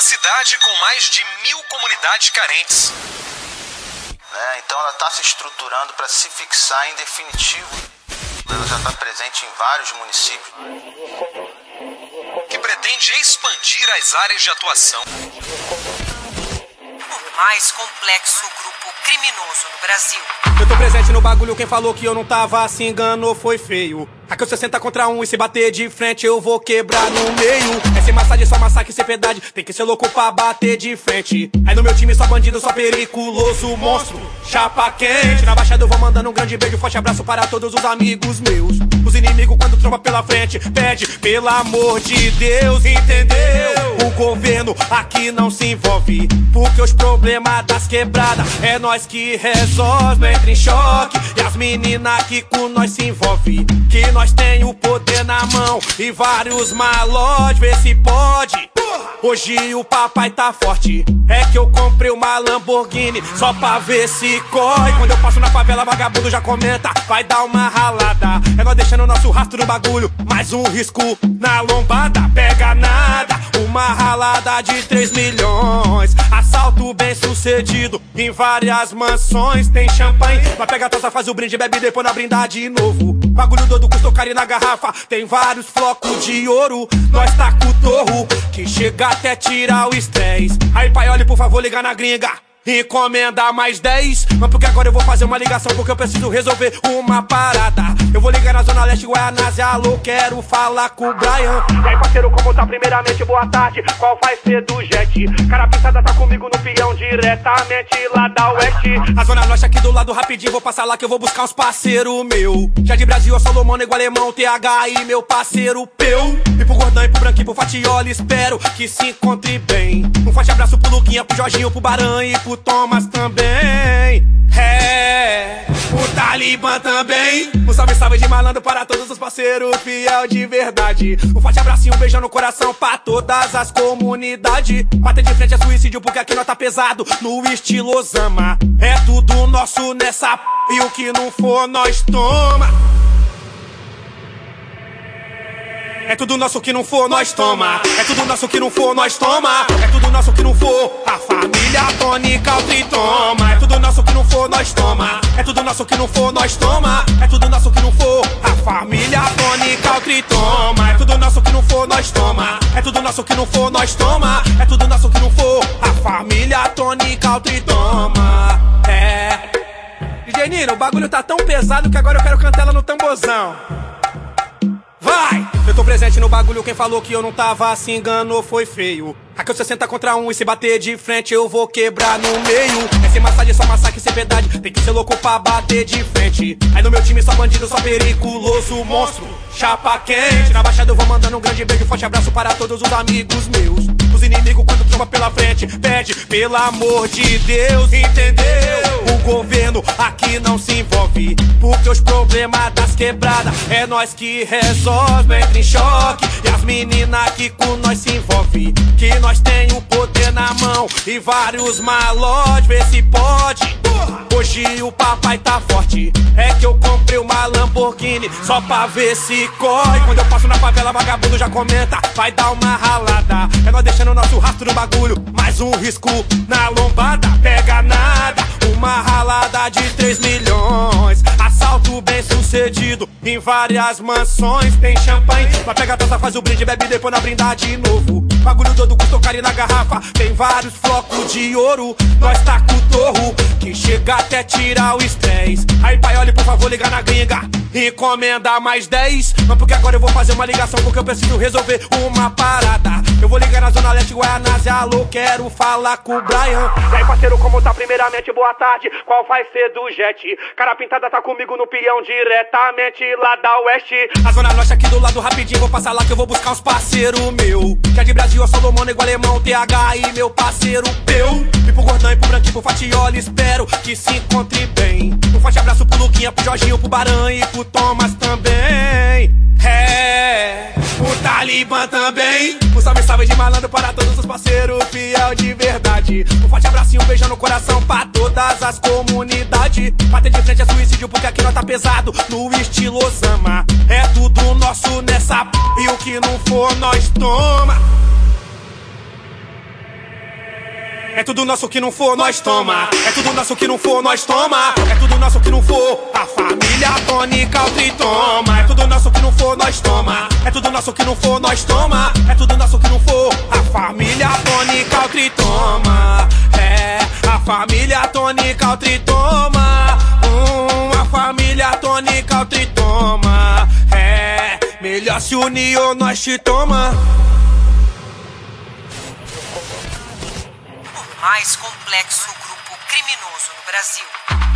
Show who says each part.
Speaker 1: uma cidade com mais de mil comunidades carentes.
Speaker 2: É, então ela está se estruturando para se fixar em definitivo. Ela já está presente em vários municípios.
Speaker 1: Que pretende expandir as áreas de atuação.
Speaker 3: O mais complexo grupo criminoso no Brasil.
Speaker 4: Eu tô presente no bagulho, quem falou que eu não tava se enganou foi feio. Aqui eu 60 contra um e se bater de frente eu vou quebrar no meio. É sem massagem, só massacre, sem piedade. Tem que ser louco pra bater de frente. Aí no meu time só bandido, só periculoso, monstro. Chapa quente. Na baixada eu vou mandando um grande beijo, forte abraço para todos os amigos meus. Os inimigos quando tromba pela frente, pede pelo amor de Deus, entendeu? O governo aqui não se envolve, porque os problemas das quebradas é nós que resolve. Entra em choque e as meninas que com nós se envolve, que nós nós tem o poder na mão e vários malotes, vê se pode. Hoje o papai tá forte. É que eu comprei uma Lamborghini só pra ver se corre. Quando eu passo na favela, vagabundo já comenta, vai dar uma ralada. É nós deixando nosso rastro no bagulho, mais um risco na lombada. Pega nada, uma ralada de 3 milhões. Assalto bem sucedido em várias mansões. Tem champanhe, vai pegar a taça, faz o brinde, bebe depois na brindar de novo. Bagulho doido, custou caro na garrafa. Tem vários flocos de ouro. Nós tá com o torro que chega até tirar o estresse. Aí, pai, olhe, por favor, liga na gringa. Encomenda mais 10 Mas porque agora eu vou fazer uma ligação Porque eu preciso resolver uma parada. Eu vou ligar na Zona Leste, Guianazes Alô, quero falar com o Brian. E aí parceiro, como tá? Primeiramente, boa tarde. Qual vai ser do jet? Cara pintada tá comigo no peão Diretamente lá da Oeste. A Zona Leste aqui do lado rapidinho Vou passar lá que eu vou buscar uns parceiro meu. Já de Brasil, eu sou Mano, igual alemão TH e meu parceiro Peu. E pro Gordão e pro Branquinho, pro Fatioli Espero que se encontre bem. Um forte abraço pro Luquinha, pro Jorginho, pro Baran e pro Thomas também. É, o Talibã também. Um salve, salve de malandro para todos os parceiros fiel de verdade. Um forte abracinho, um beijão no coração pra todas as comunidades. Bater de frente é suicídio porque aqui nós tá pesado no estilo Osama. É tudo nosso nessa p... e o que não for nós toma. É tudo nosso que não for, nós toma. É tudo nosso que não for, nós toma. É tudo nosso que não for, a família Tony Caltri toma. É tudo nosso que não for, nós toma. É tudo nosso que não for, nós toma. É tudo nosso que não for, a família Tony Caltri toma. É tudo nosso que não for, nós toma. É tudo nosso que não for, nós toma. É tudo nosso que não for, a família Tony Caltri toma. É. DJ Nino, o bagulho tá tão pesado que agora eu quero cantar ela no tambozão. Vai! Tô presente no bagulho, quem falou que eu não tava se enganou foi feio. Aqui eu 60 contra um e se bater de frente eu vou quebrar no meio. É sem massagem, só massacre, sem piedade. Tem que ser louco pra bater de frente. Aí no meu time só bandido, só periculoso, monstro. Chapa quente. Na baixada eu vou mandando um grande beijo, forte abraço para todos os amigos meus. Os inimigos quando tromba pela frente, pede pelo amor de Deus, entendeu? Governo aqui não se envolve, porque os problemas das quebradas é nós que resolve. Entra em choque e as meninas que com nós se envolve, que nós tem o poder na mão e vários malotes, vê se pode. Hoje o papai tá forte, é que eu comprei uma Lamborghini só pra ver se corre. Quando eu passo na favela, vagabundo já comenta, vai dar uma ralada. É nós deixando nosso rastro no bagulho, mais um risco na lombada. Pega nada, uma ralada de 3 milhões. Assalto bem sucedido em várias mansões. Tem champanhe, vai pegar taça, faz o brinde, bebe depois na brindar de novo. Bagulho todo custou caro na garrafa, tem vários flocos de ouro. Nós tá com torro que chega até tirar o estresse. Aí, pai, olhe, por favor, liga na gringa. Encomenda mais 10. Mas porque agora eu vou fazer uma ligação, porque eu preciso resolver uma parada. Eu vou ligar Zona Leste, Guianazes, alô, quero falar com o Brian. E aí, parceiro, como tá? Primeiramente, boa tarde. Qual vai ser do jet? Cara pintada tá comigo no peão, diretamente lá da Oeste. A Zona Norte aqui do lado, rapidinho, vou passar lá que eu vou buscar uns parceiro meu. Que é de Brasil, eu sou Lomano, igual alemão, TH e meu parceiro Peu. E pro Gordão e pro Branquinho, pro Fatioli, espero que se encontre bem. Um forte abraço pro Luquinha, pro Jorginho, pro Baran e pro Thomas também. É, o Talibã também. Um salve, salve de malandro para todos os parceiros fiel de verdade. Um forte abracinho, um beijão no coração pra todas as comunidades. Bater de frente é suicídio porque aqui nós tá pesado no estilo Osama. É tudo nosso nessa p... e o que não for nós toma. É tudo nosso que não for, nós toma. É tudo nosso que não for, nós toma. É tudo nosso que não for, a família Tony Caltri toma. É tudo nosso que não for, nós toma. É tudo nosso que não for, nós toma. É tudo nosso que não for, a família Tony Caltri toma. É, a família Tony Caltri toma. Hum, a família Tony Caltri toma. É, melhor se unir ou nós te toma.
Speaker 3: Mais complexo grupo criminoso no Brasil.